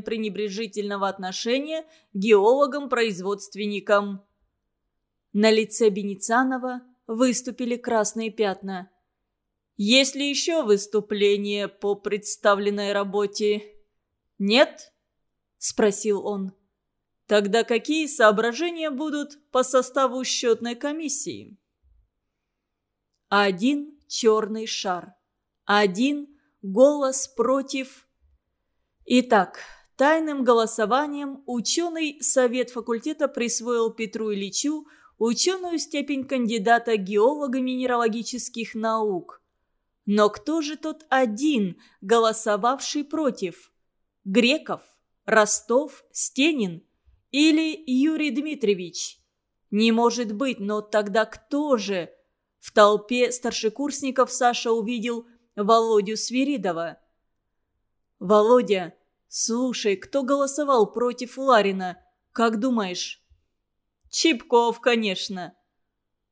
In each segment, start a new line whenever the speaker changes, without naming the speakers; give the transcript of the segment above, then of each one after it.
пренебрежительного отношения геологам-производственникам. На лице Беницанова выступили красные пятна. «Есть ли еще выступления по представленной работе?» «Нет?» – спросил он. «Тогда какие соображения будут по составу счетной комиссии?» Один черный шар. Один голос против... Итак, тайным голосованием ученый совет факультета присвоил Петру Ильичу ученую степень кандидата геолого-минералогических наук. Но кто же тот один, голосовавший против? Греков, Ростов, Стенин или Юрий Дмитриевич? Не может быть, но тогда кто же? В толпе старшекурсников Саша увидел Володю Свиридова. «Володя, слушай, кто голосовал против Ларина? Как думаешь?» «Чипков, конечно».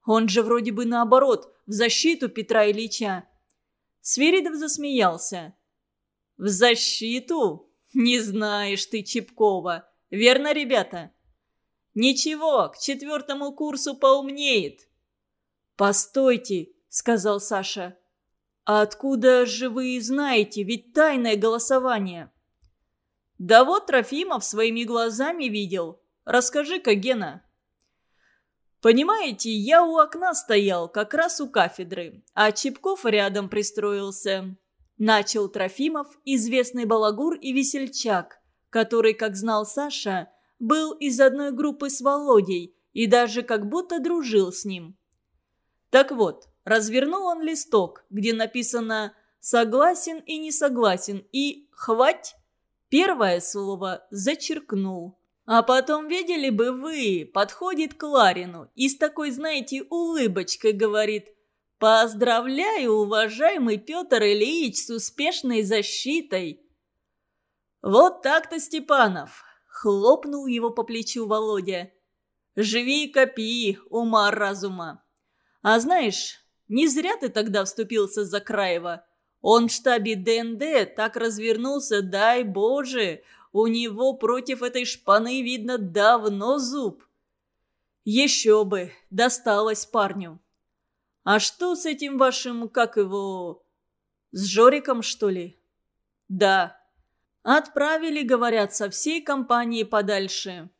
«Он же вроде бы наоборот, в защиту Петра Ильича». Свиридов засмеялся. «В защиту? Не знаешь ты Чипкова. Верно, ребята?» «Ничего, к четвертому курсу поумнеет». «Постойте», — сказал Саша. «А откуда же вы знаете? Ведь тайное голосование». «Да вот Трофимов своими глазами видел. Расскажи-ка, Гена». «Понимаете, я у окна стоял, как раз у кафедры, а Чепков рядом пристроился». Начал Трофимов, известный балагур и весельчак, который, как знал Саша, был из одной группы с Володей и даже как будто дружил с ним. Так вот, развернул он листок, где написано «согласен» и «не согласен» и «хвать» первое слово зачеркнул. А потом, видели бы вы, подходит к Ларину и с такой, знаете, улыбочкой говорит «Поздравляю, уважаемый Петр Ильич, с успешной защитой!» «Вот так-то, Степанов!» — хлопнул его по плечу Володя. «Живи и копи, ума разума!» А знаешь, не зря ты тогда вступился за Краева. Он в штабе ДНД так развернулся, дай боже, у него против этой шпаны, видно, давно зуб. Еще бы, досталось парню. А что с этим вашим, как его, с Жориком, что ли? Да. Отправили, говорят, со всей компании подальше.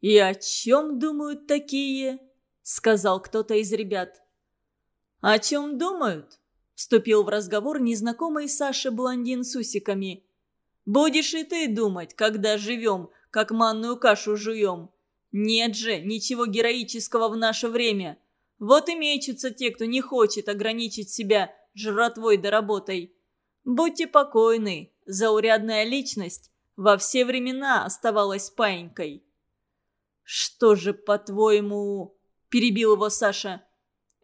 И о чем думают такие? сказал кто-то из ребят. «О чем думают?» – вступил в разговор незнакомый Саша блондин с усиками. «Будешь и ты думать, когда живем, как манную кашу жуем. Нет же, ничего героического в наше время. Вот и мечутся те, кто не хочет ограничить себя жратвой да работой. Будьте покойны, заурядная личность во все времена оставалась паинькой». «Что же, по-твоему, – перебил его Саша.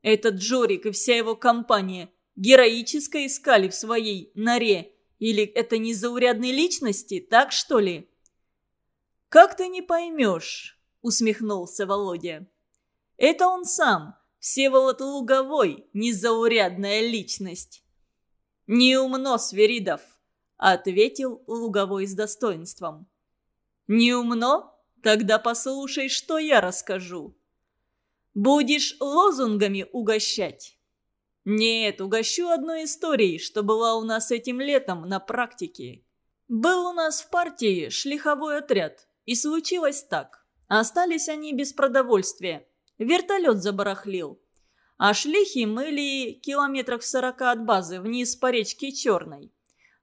«Этот Джорик и вся его компания героически искали в своей норе. Или это не заурядные личности, так что ли?» «Как ты не поймешь?» – усмехнулся Володя. «Это он сам, Всеволод Луговой, незаурядная личность». «Неумно, Сверидов», – ответил Луговой с достоинством. «Неумно? Тогда послушай, что я расскажу». Будешь лозунгами угощать?» «Нет, угощу одной историей, что была у нас этим летом на практике. Был у нас в партии шлиховой отряд, и случилось так. Остались они без продовольствия. Вертолет забарахлил. А шлихи мыли километрах в сорока от базы вниз по речке Черной.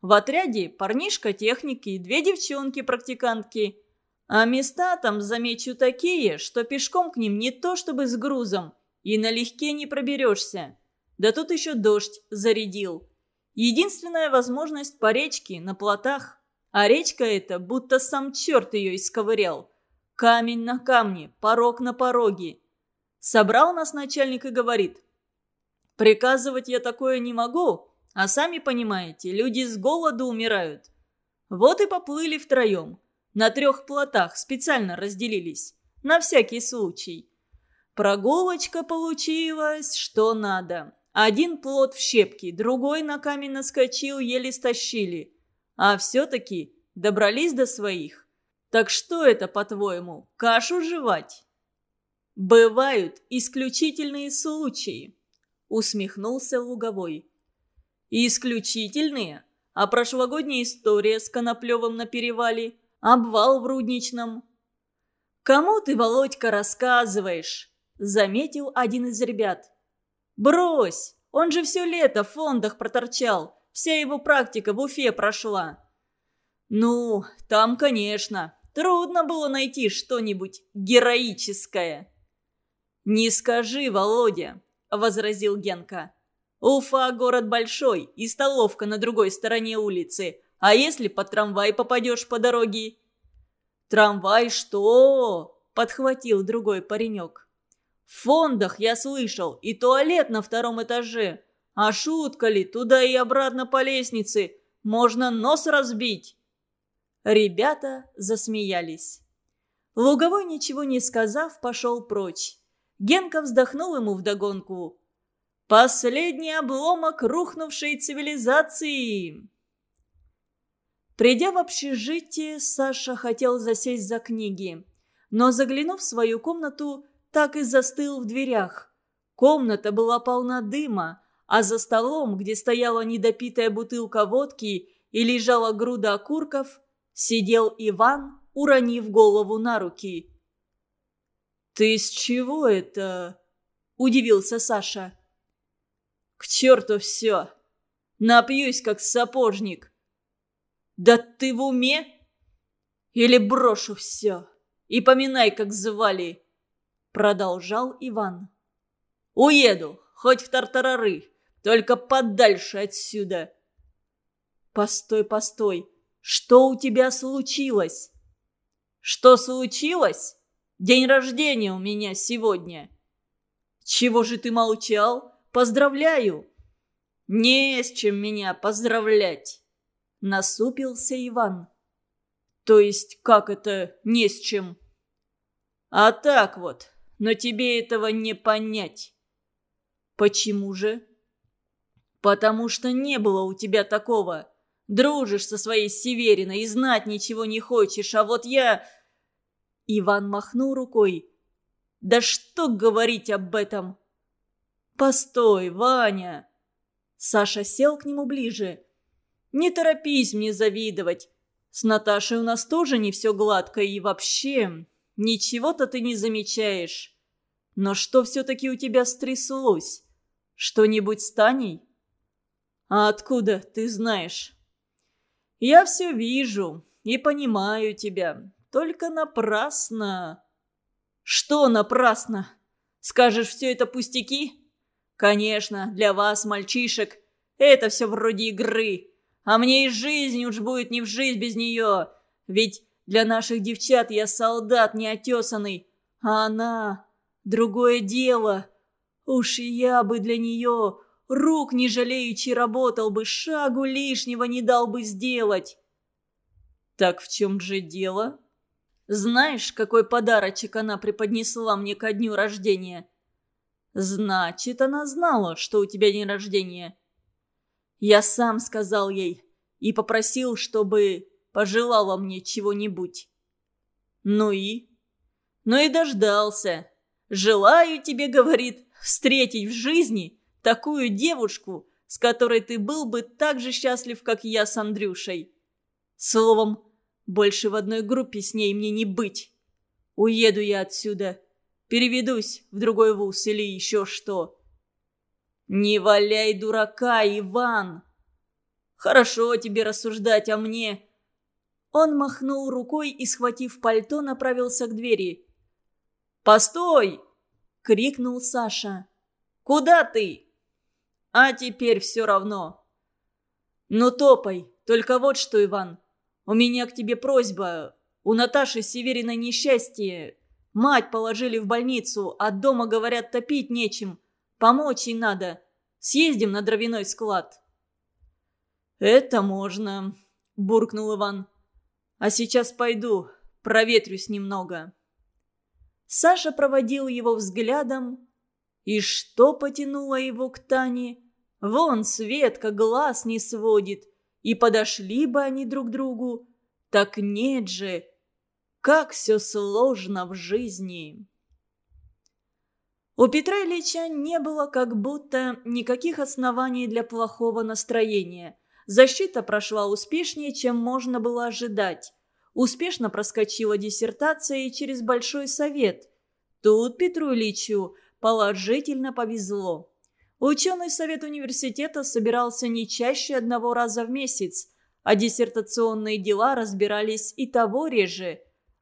В отряде парнишка техники, две девчонки-практикантки – а места там, замечу, такие, что пешком к ним не то чтобы с грузом, и налегке не проберешься. Да тут еще дождь зарядил. Единственная возможность по речке, на плотах. А речка эта, будто сам черт ее исковырял. Камень на камне, порог на пороге. Собрал нас начальник и говорит. Приказывать я такое не могу, а сами понимаете, люди с голоду умирают. Вот и поплыли втроем. На трех плотах специально разделились. На всякий случай. Прогулочка получилась, что надо. Один плот в щепки, другой на камень наскочил, еле стащили. А все-таки Добрались до своих? Так что это, по-твоему, кашу жевать? Бывают исключительные случаи, усмехнулся Луговой. Исключительные? А прошлогодняя история с Коноплевым на перевале? Обвал в Рудничном? «Кому ты, Володька, рассказываешь?» – заметил один из ребят. «Брось! Он же все лето в фондах проторчал. Вся его практика в Уфе прошла». «Ну, там, конечно. Трудно было найти что-нибудь героическое». «Не скажи, Володя», – возразил Генка. «Уфа – город большой и столовка на другой стороне улицы. А если под трамвай попадешь по дороге?» «Трамвай что?» – подхватил другой паренек. «В фондах я слышал, и туалет на втором этаже. А шутка ли, туда и обратно по лестнице. Можно нос разбить». Ребята засмеялись. Луговой, ничего не сказав, пошел прочь. Генка вздохнул ему вдогонку. «Последний обломок рухнувшей цивилизации!» Придя в общежитие, Саша хотел засесть за книги. Но, заглянув в свою комнату, так и застыл в дверях. Комната была полна дыма, а за столом, где стояла недопитая бутылка водки и лежала груда окурков, сидел Иван, уронив голову на руки. «Ты с чего это?» – удивился Саша. «К черту все! Напьюсь, как сапожник!» «Да ты в уме? Или брошу все и поминай, как звали!» Продолжал Иван. «Уеду, хоть в тартарары, только подальше отсюда!» «Постой, постой!» Что у тебя случилось?» «Что случилось? День рождения у меня сегодня». «Чего же ты молчал? Поздравляю!» «Не с чем меня поздравлять!» Насупился Иван. «То есть как это не с чем?» «А так вот, но тебе этого не понять». «Почему же?» «Потому что не было у тебя такого. Дружишь со своей Севериной и знать ничего не хочешь, а вот я...» Иван махнул рукой. «Да что говорить об этом?» «Постой, Ваня!» Саша сел к нему ближе. «Не торопись мне завидовать. С Наташей у нас тоже не все гладко и вообще ничего-то ты не замечаешь. Но что все-таки у тебя стряслось? Что-нибудь с Таней?» «А откуда ты знаешь?» Я все вижу и понимаю тебя. Только напрасно. Что напрасно? Скажешь, все это пустяки? Конечно, для вас, мальчишек, это все вроде игры. А мне и жизнь уж будет не в жизнь без нее. Ведь для наших девчат я солдат неотесанный. А она... Другое дело. Уж я бы для нее Рук не жалеючи работал бы, шагу лишнего не дал бы сделать. Так в чем же дело? Знаешь, какой подарочек она преподнесла мне ко дню рождения? Значит, она знала, что у тебя день рождения. Я сам сказал ей и попросил, чтобы пожелала мне чего-нибудь. Ну и? Ну и дождался. Желаю тебе, говорит, встретить в жизни Такую девушку, с которой ты был бы так же счастлив, как я с Андрюшей. Словом, больше в одной группе с ней мне не быть. Уеду я отсюда. Переведусь в другой вуз или еще что. Не валяй дурака, Иван. Хорошо тебе рассуждать о мне. Он махнул рукой и, схватив пальто, направился к двери. «Постой!» — крикнул Саша. «Куда ты?» А теперь все равно. Ну топай, только вот что, Иван. У меня к тебе просьба. У Наташи Северина несчастье. Мать положили в больницу, а дома, говорят, топить нечем. Помочь ей надо. Съездим на дровяной склад. «Это можно», – буркнул Иван. «А сейчас пойду, проветрюсь немного». Саша проводил его взглядом, и что потянуло его к Тане? Вон Светка глаз не сводит. И подошли бы они друг другу. Так нет же, как все сложно в жизни. У Петра Ильича не было как будто никаких оснований для плохого настроения. Защита прошла успешнее, чем можно было ожидать. Успешно проскочила диссертация и через Большой Совет. Тут Петру Ильичу положительно повезло. Ученый совет университета собирался не чаще одного раза в месяц, а диссертационные дела разбирались и того реже.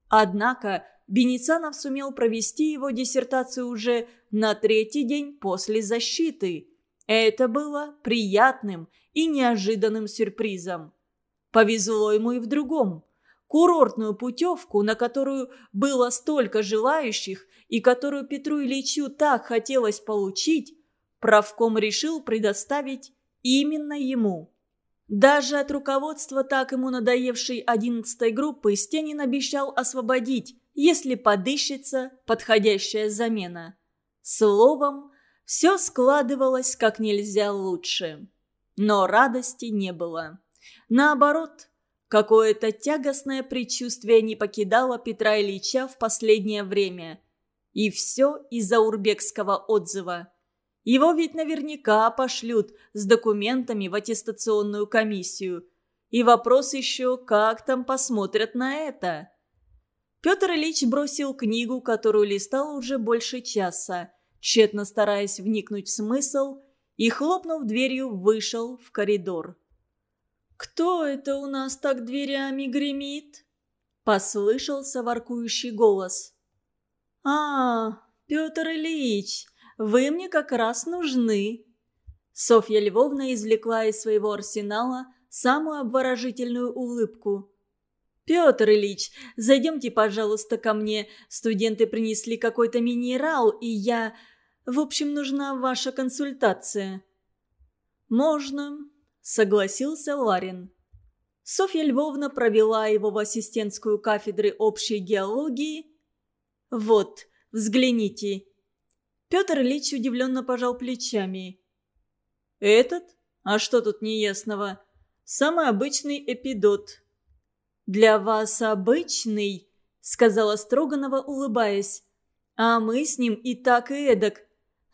Однако Беницанов сумел провести его диссертацию уже на третий день после защиты. Это было приятным и неожиданным сюрпризом. Повезло ему и в другом. Курортную путевку, на которую было столько желающих и которую Петру Ильичу так хотелось получить, правком решил предоставить именно ему. Даже от руководства так ему надоевшей одиннадцатой группы Стенин обещал освободить, если подыщется подходящая замена. Словом, все складывалось как нельзя лучше. Но радости не было. Наоборот, какое-то тягостное предчувствие не покидало Петра Ильича в последнее время. И все из-за урбекского отзыва. Его ведь наверняка пошлют с документами в аттестационную комиссию. И вопрос еще, как там посмотрят на это. Петр Ильич бросил книгу, которую листал уже больше часа, тщетно стараясь вникнуть в смысл, и, хлопнув дверью, вышел в коридор. «Кто это у нас так дверями гремит?» – послышался воркующий голос. «А, Петр Ильич, вы мне как раз нужны!» Софья Львовна извлекла из своего арсенала самую обворожительную улыбку. «Петр Ильич, зайдемте, пожалуйста, ко мне. Студенты принесли какой-то минерал, и я... В общем, нужна ваша консультация». «Можно», — согласился Ларин. Софья Львовна провела его в ассистентскую кафедры общей геологии. «Вот, взгляните». Петр Ильич удивленно пожал плечами. «Этот? А что тут неясного? Самый обычный эпидот, «Для вас обычный», — сказала Строганова, улыбаясь. «А мы с ним и так и эдак.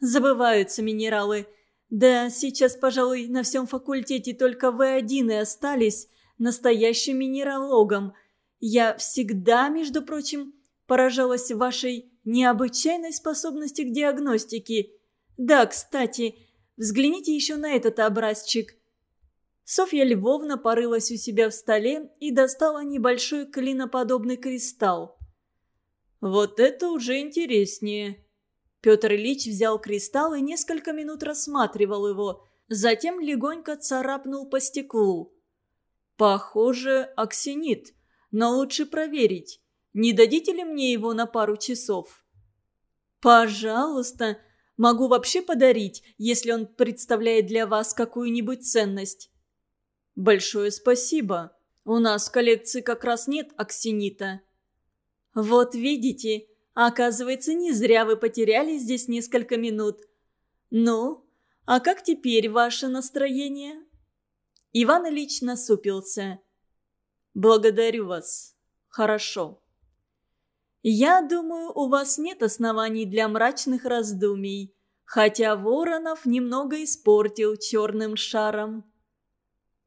Забываются минералы. Да, сейчас, пожалуй, на всем факультете только вы один и остались настоящим минералогом. Я всегда, между прочим, поражалась вашей необычайной способности к диагностике. Да, кстати, взгляните еще на этот образчик. Софья Львовна порылась у себя в столе и достала небольшой клиноподобный кристалл. «Вот это уже интереснее». Петр Ильич взял кристалл и несколько минут рассматривал его, затем легонько царапнул по стеклу. «Похоже, аксинит, но лучше проверить. Не дадите ли мне его на пару часов?» «Пожалуйста, могу вообще подарить, если он представляет для вас какую-нибудь ценность». «Большое спасибо. У нас в коллекции как раз нет аксинита». «Вот видите, оказывается, не зря вы потеряли здесь несколько минут. Ну, а как теперь ваше настроение?» Иван Ильич насупился. «Благодарю вас. Хорошо». «Я думаю, у вас нет оснований для мрачных раздумий, хотя Воронов немного испортил черным шаром».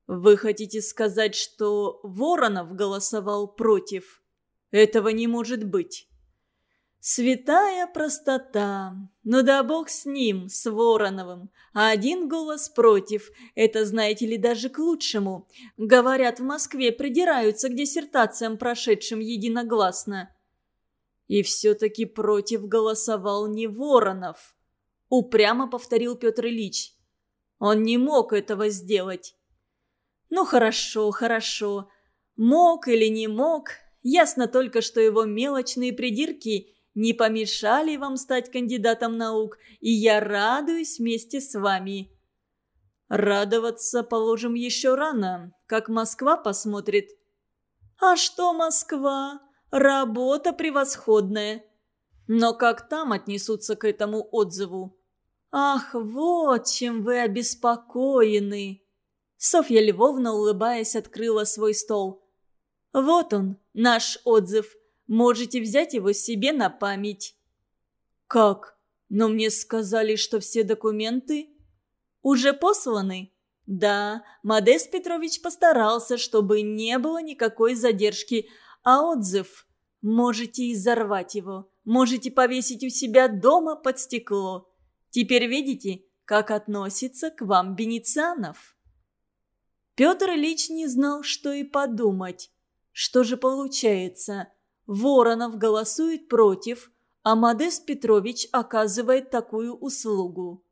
«Вы хотите сказать, что Воронов голосовал против? Этого не может быть». Святая простота. Ну да бог с ним, с Вороновым. А один голос против. Это, знаете ли, даже к лучшему. Говорят, в Москве придираются к диссертациям, прошедшим единогласно. И все-таки против голосовал не Воронов. Упрямо повторил Петр Ильич. Он не мог этого сделать. Ну хорошо, хорошо. Мог или не мог, ясно только, что его мелочные придирки не помешали вам стать кандидатом наук, и я радуюсь вместе с вами. Радоваться, положим, еще рано, как Москва посмотрит. А что Москва? Работа превосходная. Но как там отнесутся к этому отзыву? Ах, вот чем вы обеспокоены. Софья Львовна, улыбаясь, открыла свой стол. Вот он, наш отзыв. Можете взять его себе на память». «Как? Но мне сказали, что все документы...» «Уже посланы?» «Да, Модест Петрович постарался, чтобы не было никакой задержки, а отзыв... Можете изорвать его, можете повесить у себя дома под стекло. Теперь видите, как относится к вам Бенецианов?» Петр Ильич не знал, что и подумать. Что же получается? Воронов голосует против, а Модест Петрович оказывает такую услугу.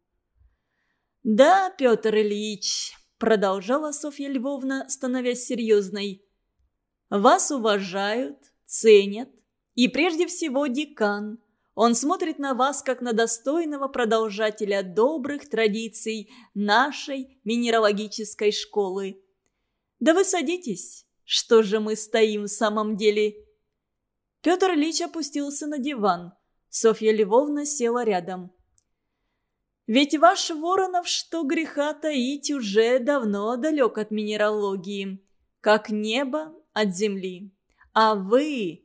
«Да, Петр Ильич», – продолжала Софья Львовна, становясь серьезной, – «вас уважают, ценят, и прежде всего декан. Он смотрит на вас как на достойного продолжателя добрых традиций нашей минералогической школы. Да вы садитесь, что же мы стоим в самом деле?» Петр Ильич опустился на диван. Софья Львовна села рядом. Ведь ваш Воронов, что греха таить, уже давно далек от минералогии, как небо от земли. А вы...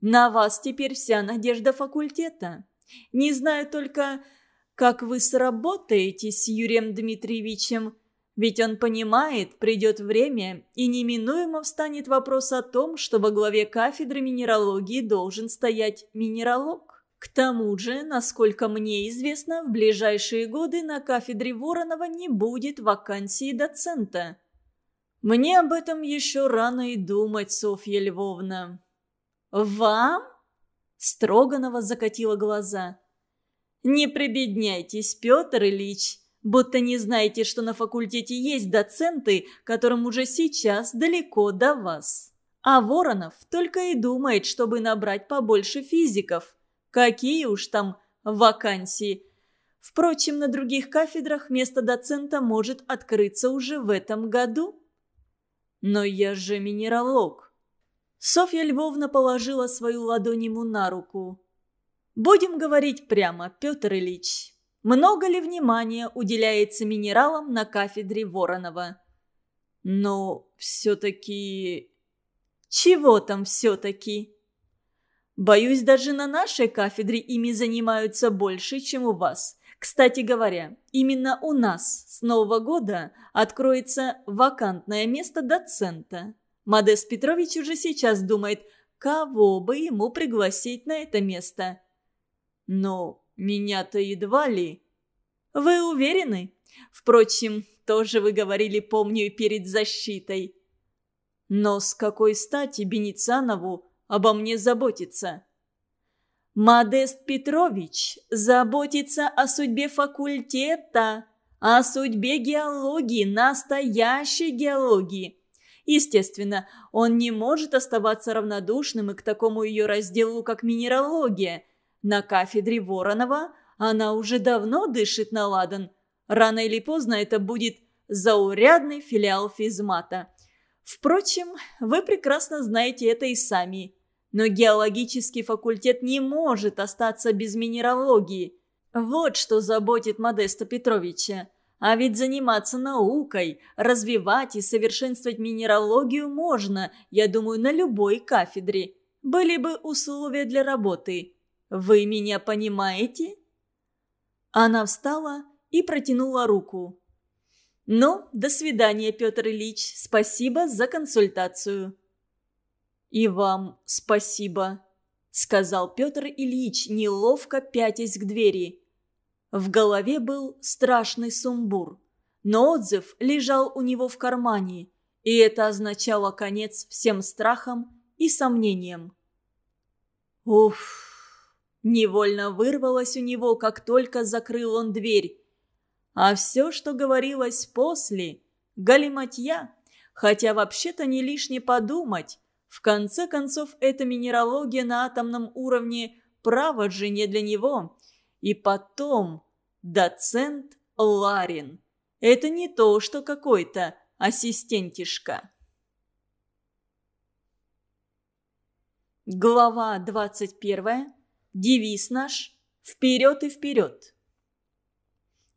На вас теперь вся надежда факультета. Не знаю только, как вы сработаете с Юрием Дмитриевичем, ведь он понимает, придет время, и неминуемо встанет вопрос о том, что во главе кафедры минералогии должен стоять минералог. К тому же, насколько мне известно, в ближайшие годы на кафедре Воронова не будет вакансии доцента. Мне об этом еще рано и думать, Софья Львовна. Вам? Строганова закатила глаза. Не прибедняйтесь, Петр Ильич, будто не знаете, что на факультете есть доценты, которым уже сейчас далеко до вас. А Воронов только и думает, чтобы набрать побольше физиков – Какие уж там вакансии. Впрочем, на других кафедрах место доцента может открыться уже в этом году. Но я же минералог. Софья Львовна положила свою ладонь ему на руку. Будем говорить прямо, Петр Ильич. Много ли внимания уделяется минералам на кафедре Воронова? Но все-таки... Чего там все-таки? Боюсь, даже на нашей кафедре ими занимаются больше, чем у вас. Кстати говоря, именно у нас с Нового года откроется вакантное место доцента. Модест Петрович уже сейчас думает, кого бы ему пригласить на это место. Но меня-то едва ли. Вы уверены? Впрочем, тоже вы говорили, помню, перед защитой. Но с какой стати Беницанову обо мне заботится. Модест Петрович заботится о судьбе факультета, о судьбе геологии, настоящей геологии. Естественно, он не может оставаться равнодушным и к такому ее разделу, как минералогия. На кафедре Воронова она уже давно дышит на ладан. Рано или поздно это будет заурядный филиал физмата. Впрочем, вы прекрасно знаете это и сами. Но геологический факультет не может остаться без минералогии. Вот что заботит Модеста Петровича. А ведь заниматься наукой, развивать и совершенствовать минералогию можно, я думаю, на любой кафедре. Были бы условия для работы. Вы меня понимаете?» Она встала и протянула руку. «Ну, до свидания, Петр Ильич. Спасибо за консультацию». «И вам спасибо», — сказал Петр Ильич, неловко пятясь к двери. В голове был страшный сумбур, но отзыв лежал у него в кармане, и это означало конец всем страхам и сомнениям. Уф! Невольно вырвалось у него, как только закрыл он дверь. А все, что говорилось после, галиматья, хотя вообще-то не лишне подумать, в конце концов, эта минералогия на атомном уровне право же не для него. И потом, доцент Ларин. Это не то, что какой-то ассистентишка. Глава 21. Девиз наш «Вперед и вперед».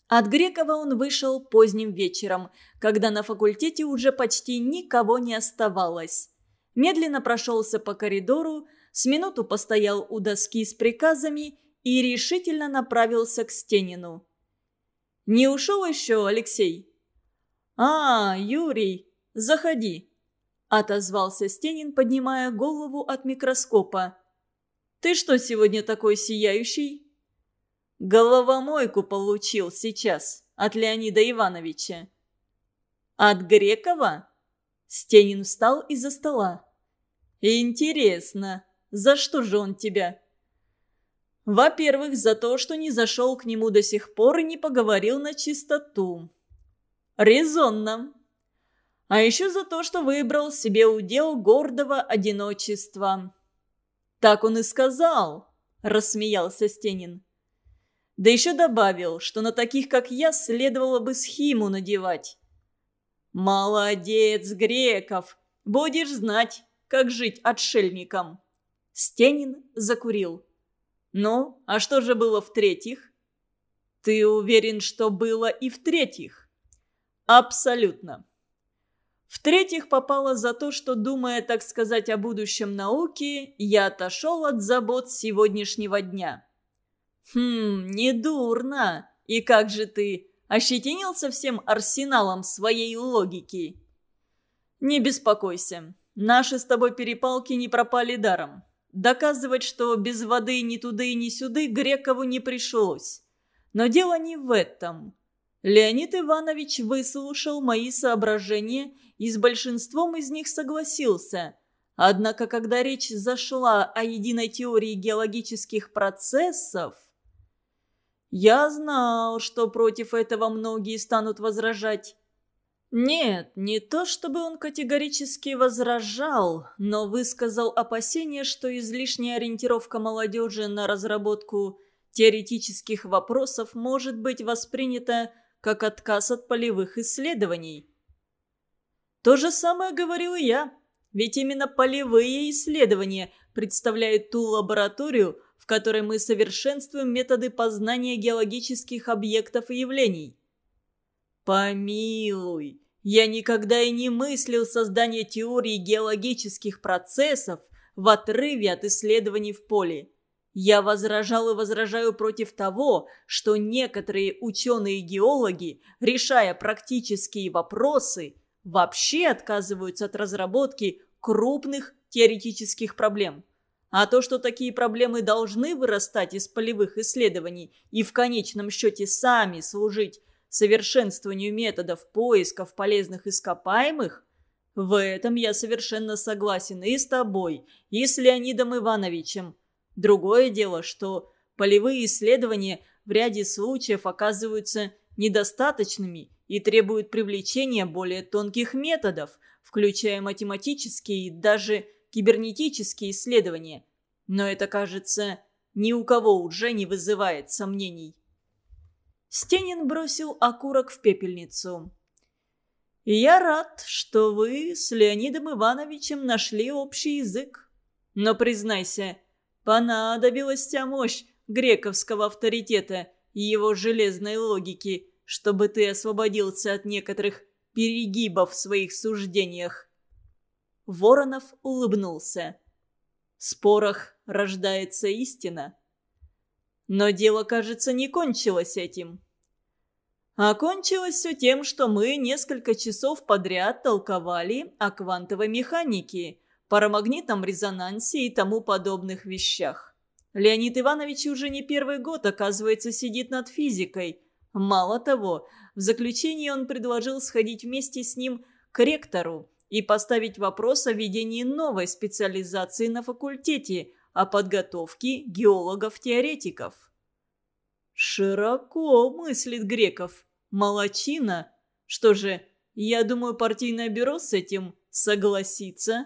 От Грекова он вышел поздним вечером, когда на факультете уже почти никого не оставалось. медленно прошелся по коридору, с минуту постоял у доски с приказами и решительно направился к Стенину. «Не ушел еще, Алексей?» «А, Юрий, заходи», – отозвался Стенин, поднимая голову от микроскопа. «Ты что сегодня такой сияющий?» «Головомойку получил сейчас от Леонида Ивановича». «От Грекова?» Стенин встал из-за стола. «Интересно, за что же он тебя?» «Во-первых, за то, что не зашел к нему до сих пор и не поговорил на чистоту. Резонно. А еще за то, что выбрал себе удел гордого одиночества. Так он и сказал, рассмеялся Стенин. Да еще добавил, что на таких, как я, следовало бы схиму надевать. «Молодец, Греков! Будешь знать, как жить отшельником!» Стенин закурил. «Ну, а что же было в-третьих?» «Ты уверен, что было и в-третьих?» Абсолютно. В-третьих, попало за то, что, думая, так сказать, о будущем науки, я отошел от забот сегодняшнего дня. Хм, недурно. И как же ты, ощетинился всем арсеналом своей логики? Не беспокойся, наши с тобой перепалки не пропали даром. Доказывать, что без воды ни туды, ни сюды Грекову не пришлось. Но дело не в этом. Леонид Иванович выслушал мои соображения и с большинством из них согласился. Однако, когда речь зашла о единой теории геологических процессов, я знал, что против этого многие станут возражать. Нет, не то чтобы он категорически возражал, но высказал опасение, что излишняя ориентировка молодежи на разработку теоретических вопросов может быть воспринята как отказ от полевых исследований. То же самое говорил и я, ведь именно полевые исследования представляют ту лабораторию, в которой мы совершенствуем методы познания геологических объектов и явлений. Помилуй, я никогда и не мыслил создание теории геологических процессов в отрыве от исследований в поле. Я возражал и возражаю против того, что некоторые ученые-геологи, решая практические вопросы, вообще отказываются от разработки крупных теоретических проблем. А то, что такие проблемы должны вырастать из полевых исследований и в конечном счете сами служить совершенствованию методов поисков полезных ископаемых, в этом я совершенно согласен и с тобой, и с Леонидом Ивановичем. Другое дело, что полевые исследования в ряде случаев оказываются недостаточными и требуют привлечения более тонких методов, включая математические и даже кибернетические исследования. Но это, кажется, ни у кого уже не вызывает сомнений. Стенин бросил окурок в пепельницу. «Я рад, что вы с Леонидом Ивановичем нашли общий язык. Но признайся, Понадобилась вся мощь грековского авторитета и его железной логики, чтобы ты освободился от некоторых перегибов в своих суждениях. Воронов улыбнулся. В спорах рождается истина. Но дело, кажется, не кончилось этим. А кончилось все тем, что мы несколько часов подряд толковали о квантовой механике – парамагнитном резонансе и тому подобных вещах. Леонид Иванович уже не первый год, оказывается, сидит над физикой. Мало того, в заключении он предложил сходить вместе с ним к ректору и поставить вопрос о введении новой специализации на факультете о подготовке геологов-теоретиков. Широко мыслит Греков. Молочина. Что же, я думаю, партийное бюро с этим согласится.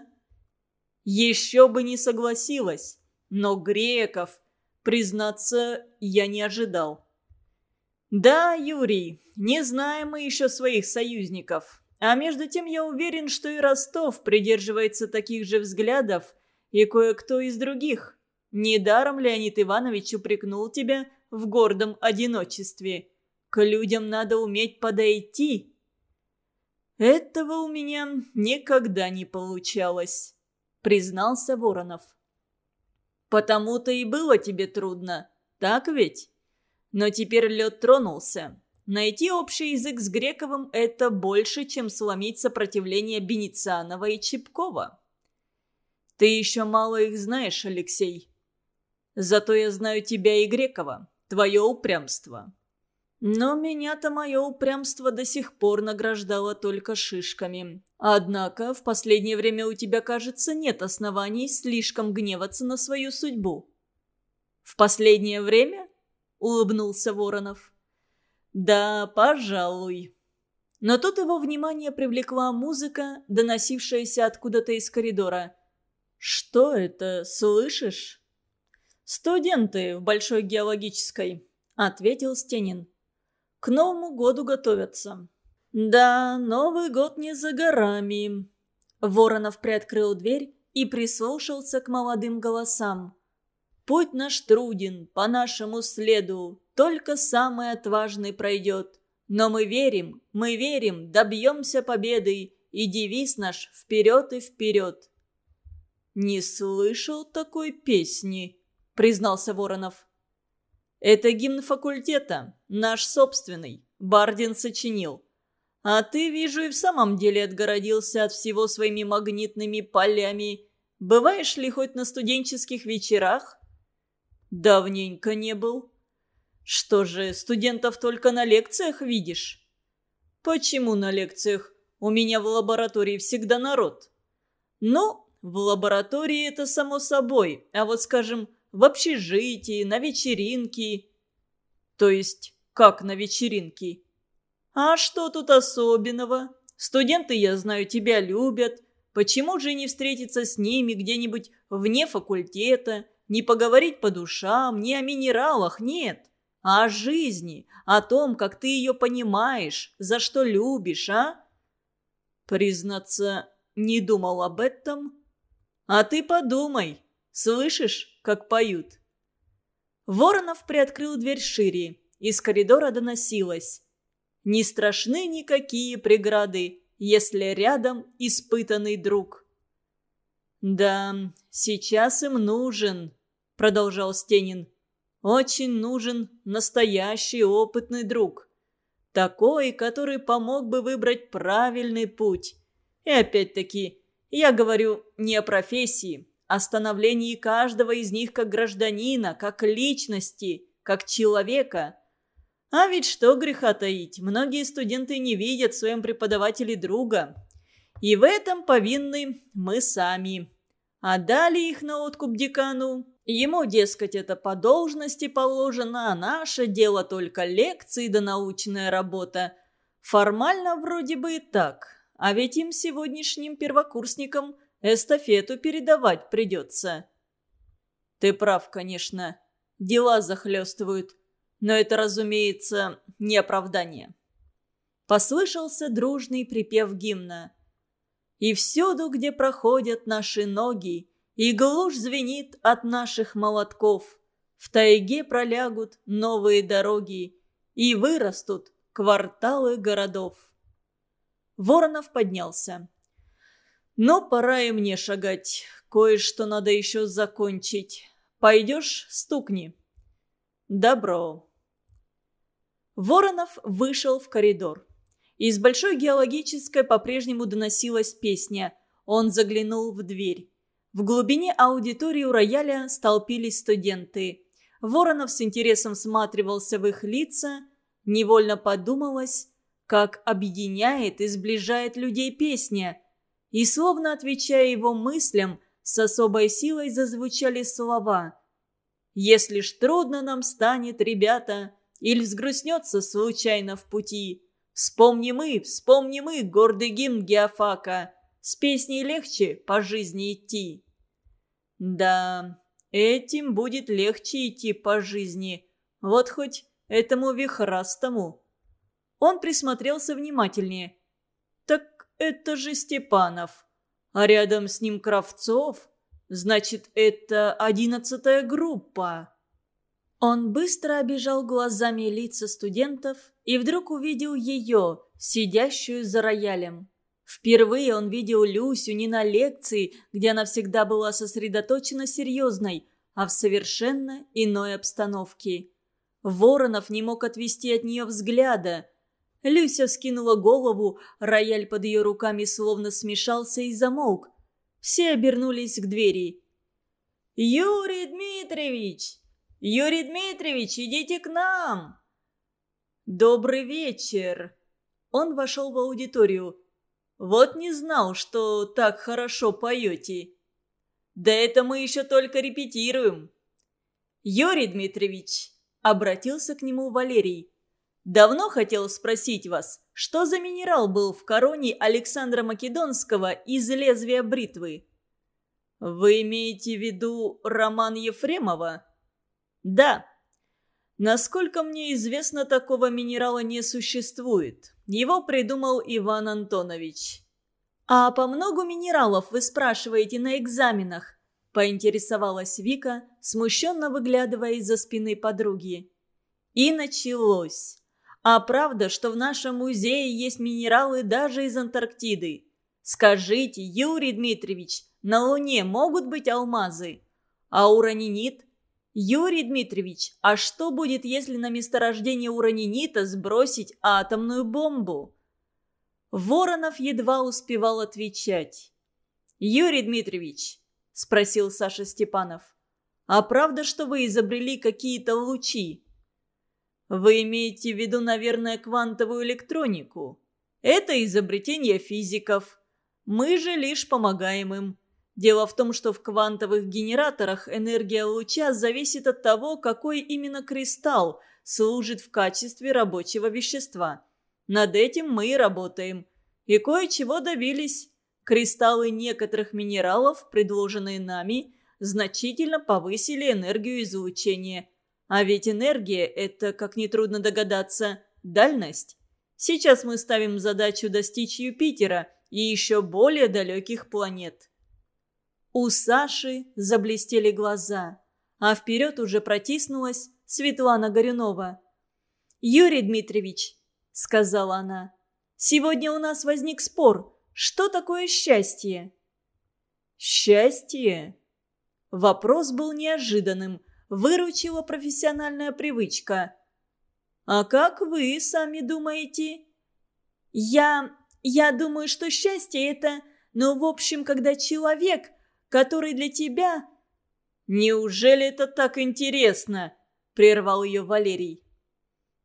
Еще бы не согласилась. Но греков, признаться, я не ожидал. Да, Юрий, не знаем мы еще своих союзников. А между тем я уверен, что и Ростов придерживается таких же взглядов, и кое-кто из других. Недаром Леонид Иванович упрекнул тебя в гордом одиночестве. К людям надо уметь подойти. Этого у меня никогда не получалось. – признался Воронов. «Потому-то и было тебе трудно, так ведь? Но теперь лед тронулся. Найти общий язык с Грековым – это больше, чем сломить сопротивление Беницанова и Чепкова. Ты еще мало их знаешь, Алексей. Зато я знаю тебя и Грекова, твое упрямство. Но меня-то мое упрямство до сих пор награждало только шишками. Однако в последнее время у тебя, кажется, нет оснований слишком гневаться на свою судьбу. «В последнее время?» – улыбнулся Воронов. «Да, пожалуй». Но тут его внимание привлекла музыка, доносившаяся откуда-то из коридора. «Что это, слышишь?» «Студенты в Большой геологической», — ответил Стенин. «К Новому году готовятся». «Да, Новый год не за горами». Воронов приоткрыл дверь и прислушался к молодым голосам. «Путь наш труден, по нашему следу, только самый отважный пройдет. Но мы верим, мы верим, добьемся победы, и девиз наш вперед и вперед. «Не слышал такой песни», — признался Воронов. «Это гимн факультета, наш собственный, Бардин сочинил. А ты, вижу, и в самом деле отгородился от всего своими магнитными полями. Бываешь ли хоть на студенческих вечерах?» «Давненько не был», что же, студентов только на лекциях видишь? Почему на лекциях? У меня в лаборатории всегда народ. Ну, в лаборатории это само собой, а вот, скажем, в общежитии, на вечеринке. То есть, как на вечеринке? А что тут особенного? Студенты, я знаю, тебя любят. Почему же не встретиться с ними где-нибудь вне факультета, не поговорить по душам, не о минералах, нет? а о жизни, о том, как ты ее понимаешь, за что любишь, а? Признаться, не думал об этом. А ты подумай, слышишь, как поют? Воронов приоткрыл дверь шире, из коридора доносилось. Не страшны никакие преграды, если рядом испытанный друг. «Да, сейчас им нужен», — продолжал Стенин. Очень нужен настоящий опытный друг. Такой, который помог бы выбрать правильный путь. И опять-таки, я говорю не о профессии, а о становлении каждого из них как гражданина, как личности, как человека. А ведь что греха таить, многие студенты не видят в своем преподавателе друга. И в этом повинны мы сами. Отдали их на откуп декану, Ему, дескать, это по должности положено, а наше дело только лекции да научная работа. Формально вроде бы и так, а ведь им сегодняшним первокурсникам эстафету передавать придется. Ты прав, конечно, дела захлестывают, но это, разумеется, не оправдание. Послышался дружный припев гимна. «И всюду, где проходят наши ноги, и глушь звенит от наших молотков. В тайге пролягут новые дороги, и вырастут кварталы городов. Воронов поднялся. «Но пора и мне шагать. Кое-что надо еще закончить. Пойдешь, стукни». «Добро». Воронов вышел в коридор. Из большой геологической по-прежнему доносилась песня. Он заглянул в дверь. В глубине аудитории у рояля столпились студенты. Воронов с интересом всматривался в их лица. Невольно подумалось, как объединяет и сближает людей песня. И словно отвечая его мыслям, с особой силой зазвучали слова. «Если ж трудно нам станет, ребята, или взгрустнется случайно в пути, вспомни мы, вспомни мы гордый гимн Геофака». С песней легче по жизни идти. Да, этим будет легче идти по жизни. Вот хоть этому вихрастому. Он присмотрелся внимательнее. Так это же Степанов. А рядом с ним Кравцов. Значит, это одиннадцатая группа. Он быстро обежал глазами лица студентов и вдруг увидел ее, сидящую за роялем. Впервые он видел Люсю не на лекции, где она всегда была сосредоточена серьезной, а в совершенно иной обстановке. Воронов не мог отвести от нее взгляда. Люся скинула голову, рояль под ее руками словно смешался и замолк. Все обернулись к двери. «Юрий Дмитриевич! Юрий Дмитриевич, идите к нам!» «Добрый вечер!» Он вошел в аудиторию. «Вот не знал, что так хорошо поете». «Да это мы еще только репетируем». «Юрий Дмитриевич», — обратился к нему Валерий, «давно хотел спросить вас, что за минерал был в короне Александра Македонского из лезвия бритвы?» «Вы имеете в виду роман Ефремова?» «Да», Насколько мне известно, такого минерала не существует. Его придумал Иван Антонович. «А по многу минералов вы спрашиваете на экзаменах?» – поинтересовалась Вика, смущенно выглядывая из-за спины подруги. И началось. А правда, что в нашем музее есть минералы даже из Антарктиды? Скажите, Юрий Дмитриевич, на Луне могут быть алмазы? А уранинит – «Юрий Дмитриевич, а что будет, если на месторождение уранинита сбросить атомную бомбу?» Воронов едва успевал отвечать. «Юрий Дмитриевич», – спросил Саша Степанов, – «а правда, что вы изобрели какие-то лучи?» «Вы имеете в виду, наверное, квантовую электронику. Это изобретение физиков. Мы же лишь помогаем им. Дело в том, что в квантовых генераторах энергия луча зависит от того, какой именно кристалл служит в качестве рабочего вещества. Над этим мы и работаем. И кое-чего добились. Кристаллы некоторых минералов, предложенные нами, значительно повысили энергию излучения. А ведь энергия – это, как нетрудно догадаться, дальность. Сейчас мы ставим задачу достичь Юпитера и еще более далеких планет. У Саши заблестели глаза, а вперед уже протиснулась Светлана Горюнова. «Юрий Дмитриевич», — сказала она, — «сегодня у нас возник спор. Что такое счастье?» «Счастье?» Вопрос был неожиданным, выручила профессиональная привычка. «А как вы сами думаете?» «Я... я думаю, что счастье — это... Ну, в общем, когда человек который для тебя...» «Неужели это так интересно?» – прервал ее Валерий.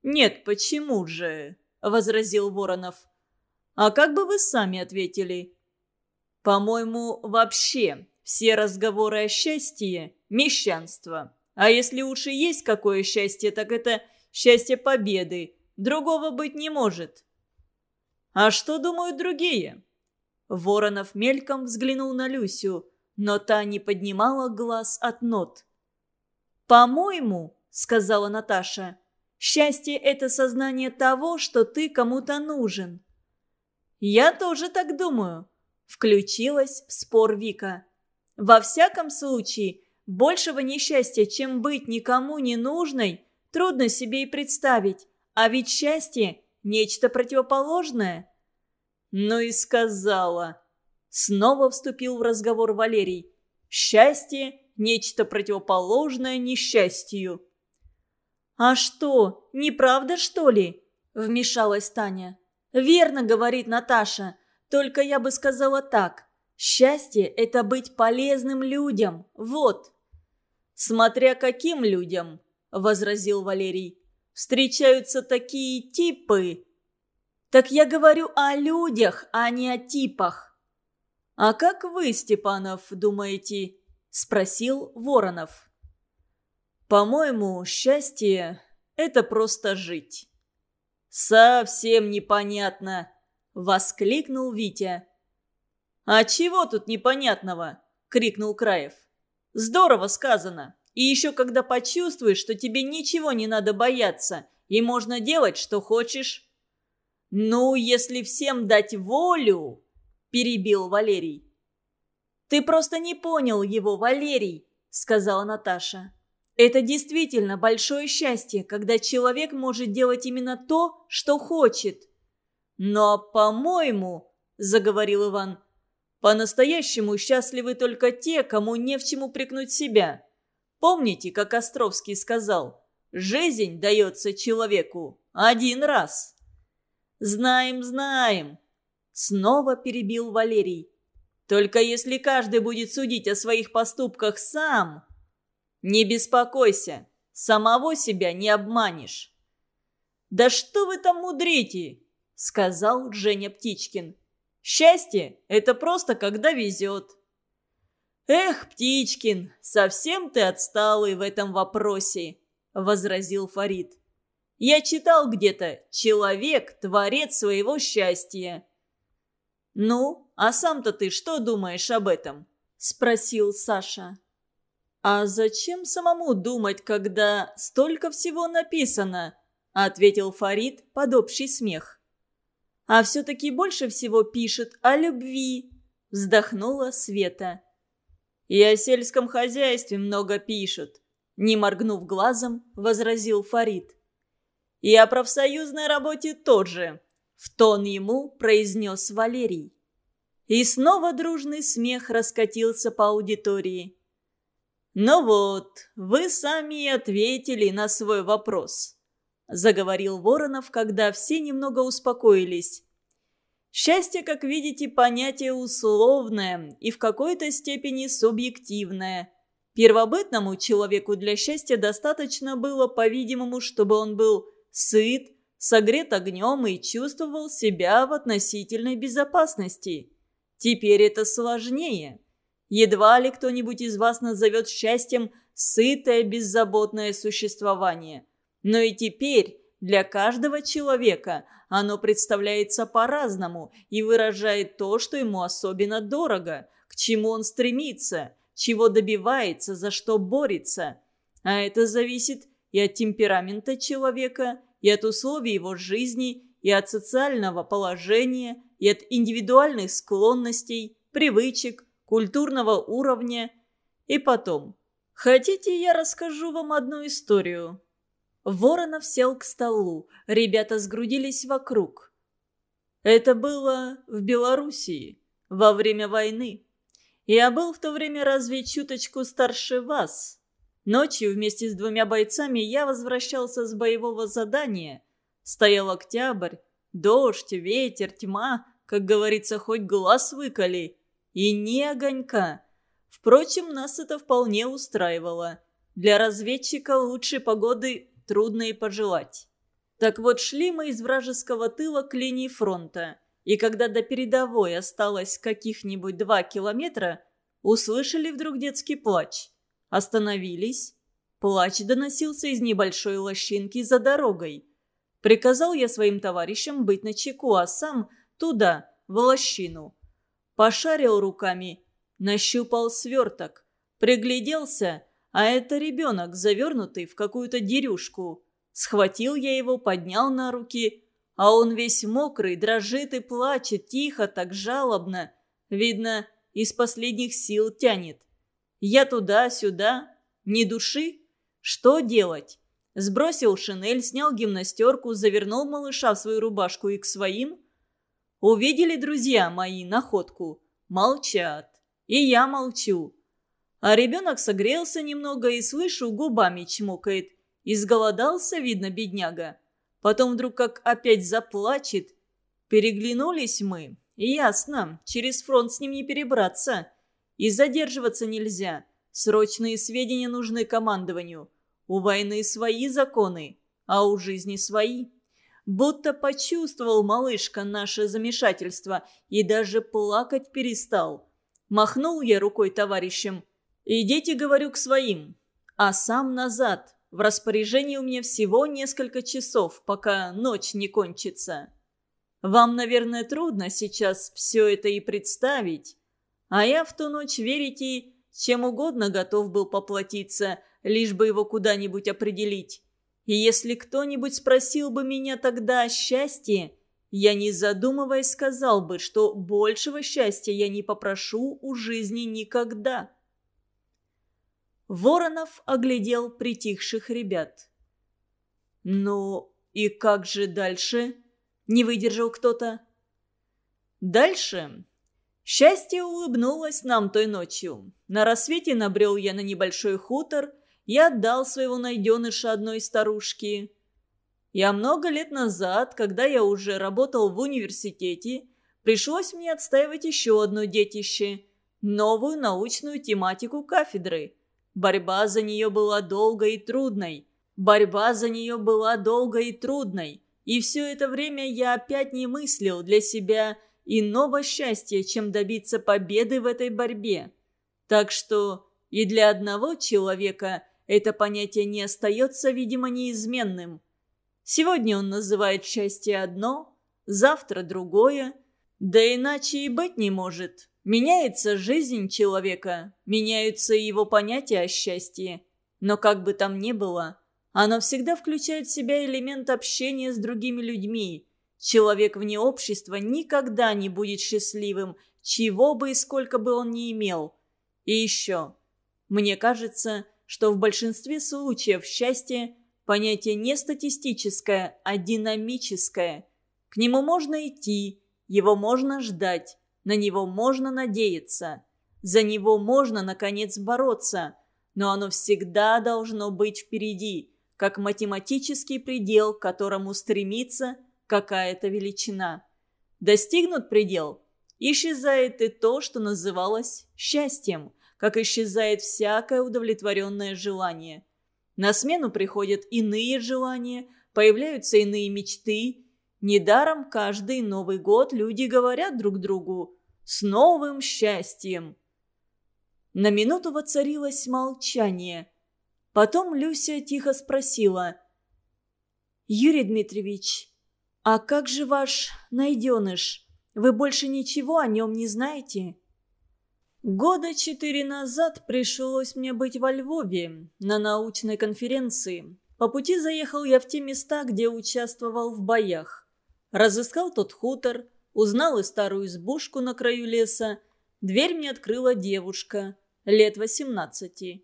«Нет, почему же?» – возразил Воронов. «А как бы вы сами ответили?» «По-моему, вообще все разговоры о счастье – мещанство. А если уж и есть какое счастье, так это счастье победы. Другого быть не может». «А что думают другие?» Воронов мельком взглянул на Люсю – но та не поднимала глаз от нот. «По-моему», — сказала Наташа, — «счастье — это сознание того, что ты кому-то нужен». «Я тоже так думаю», — включилась в спор Вика. «Во всяком случае, большего несчастья, чем быть никому не нужной, трудно себе и представить, а ведь счастье — нечто противоположное». «Ну и сказала», Снова вступил в разговор Валерий. «Счастье – нечто противоположное несчастью». «А что, неправда, что ли?» – вмешалась Таня. «Верно, – говорит Наташа, – только я бы сказала так. Счастье – это быть полезным людям, вот». «Смотря каким людям», – возразил Валерий. «Встречаются такие типы». «Так я говорю о людях, а не о типах». «А как вы, Степанов, думаете?» – спросил Воронов. «По-моему, счастье – это просто жить». «Совсем непонятно!» – воскликнул Витя. «А чего тут непонятного?» – крикнул Краев. «Здорово сказано. И еще когда почувствуешь, что тебе ничего не надо бояться, и можно делать, что хочешь». «Ну, если всем дать волю...» перебил Валерий. «Ты просто не понял его, Валерий», — сказала Наташа. «Это действительно большое счастье, когда человек может делать именно то, что хочет. Но, по-моему, – заговорил Иван. «По-настоящему счастливы только те, кому не в чем упрекнуть себя. Помните, как Островский сказал, «Жизнь дается человеку один раз». «Знаем, знаем», – снова перебил Валерий. «Только если каждый будет судить о своих поступках сам...» «Не беспокойся, самого себя не обманешь». «Да что вы там мудрите?» – сказал Женя Птичкин. «Счастье – это просто когда везет». «Эх, Птичкин, совсем ты отсталый в этом вопросе», – возразил Фарид. «Я читал где-то «Человек – творец своего счастья». «Ну, а сам-то ты что думаешь об этом?» – спросил Саша. «А зачем самому думать, когда столько всего написано?» – ответил Фарид под общий смех. «А все-таки больше всего пишет о любви», – вздохнула Света. «И о сельском хозяйстве много пишут», – не моргнув глазом, возразил Фарид. «И о профсоюзной работе тоже», – в тон ему произнес Валерий. И снова дружный смех раскатился по аудитории. «Ну вот, вы сами и ответили на свой вопрос», – заговорил Воронов, когда все немного успокоились. Счастье, как видите, понятие условное и в какой-то степени субъективное. Первобытному человеку для счастья достаточно было, по-видимому, чтобы он был сыт, согрет огнем и чувствовал себя в относительной безопасности. Теперь это сложнее. Едва ли кто-нибудь из вас назовет счастьем сытое, беззаботное существование. Но и теперь для каждого человека – оно представляется по-разному и выражает то, что ему особенно дорого, к чему он стремится, чего добивается, за что борется. А это зависит и от темперамента человека, и от условий его жизни, и от социального положения, и от индивидуальных склонностей, привычек, культурного уровня. И потом, хотите, я расскажу вам одну историю? Воронов сел к столу. Ребята сгрудились вокруг. Это было в Белоруссии, во время войны. Я был в то время разве чуточку старше вас. Ночью вместе с двумя бойцами я возвращался с боевого задания. Стоял октябрь, дождь, ветер, тьма, как говорится, хоть глаз выколи. И ни огонька. Впрочем, нас это вполне устраивало. Для разведчика лучшей погоды трудно и пожелать. Так вот, шли мы из вражеского тыла к линии фронта, и когда до передовой осталось каких-нибудь два километра, услышали вдруг детский плач. Остановились. Плач доносился из небольшой лощинки за дорогой. Приказал я своим товарищам быть начеку, а сам туда, в лощину. Пошарил руками, нащупал сверток, пригляделся — а это ребенок, завернутый в какую-то дерюшку. Схватил я его, поднял на руки, а он весь мокрый, дрожит и плачет, тихо, так жалобно. Видно, из последних сил тянет. Я туда-сюда, ни души. Что делать? Сбросил шинель, снял гимнастерку, завернул малыша в свою рубашку и к своим. Увидели друзья мои находку. Молчат. И я молчу. А ребенок согрелся немного и, слышу, губами чмокает. Изголодался, видно, бедняга. Потом вдруг как опять заплачет. Переглянулись мы. ясно, через фронт с ним не перебраться. И задерживаться нельзя. Срочные сведения нужны командованию. У войны свои законы, а у жизни свои. Будто почувствовал малышка наше замешательство и даже плакать перестал. Махнул я рукой товарищам – «Идите, говорю, к своим, а сам назад. В распоряжении у меня всего несколько часов, пока ночь не кончится. Вам, наверное, трудно сейчас все это и представить, а я в ту ночь, верите, чем угодно готов был поплатиться, лишь бы его куда-нибудь определить. И если кто-нибудь спросил бы меня тогда о счастье, я, не задумываясь, сказал бы, что большего счастья я не попрошу у жизни никогда». Воронов оглядел притихших ребят. «Ну и как же дальше?» – не выдержал кто-то. Дальше. Счастье улыбнулось нам той ночью. На рассвете набрел я на небольшой хутор и отдал своего найденыша одной старушке. Я много лет назад, когда я уже работал в университете, пришлось мне отстаивать еще одно детище – новую научную тематику кафедры. Борьба за нее была долгой и трудной. Борьба за нее была долгой и трудной. И все это время я опять не мыслил для себя иного счастья, чем добиться победы в этой борьбе. Так что и для одного человека это понятие не остается, видимо, неизменным. Сегодня он называет счастье одно, завтра другое, да иначе и быть не может. Меняется жизнь человека, меняются его понятия о счастье. Но как бы там ни было – оно всегда включает в себя элемент общения с другими людьми. Человек вне общества никогда не будет счастливым, чего бы и сколько бы он ни имел. И еще. Мне кажется, что в большинстве случаев счастье – понятие не статистическое, а динамическое. К нему можно идти, его можно ждать, на него можно надеяться. За него можно, наконец, бороться, но оно всегда должно быть впереди – как математический предел, к которому стремится какая-то величина. Достигнут предел, исчезает и то, что называлось счастьем, как исчезает всякое удовлетворенное желание. На смену приходят иные желания, появляются иные мечты. Недаром каждый Новый год люди говорят друг другу «С новым счастьем!». На минуту воцарилось молчание – Потом Люся тихо спросила. «Юрий Дмитриевич, а как же ваш найденыш? Вы больше ничего о нем не знаете?» Года четыре назад пришлось мне быть во Львове на научной конференции. По пути заехал я в те места, где участвовал в боях. Разыскал тот хутор, узнал и старую избушку на краю леса. Дверь мне открыла девушка, лет восемнадцати.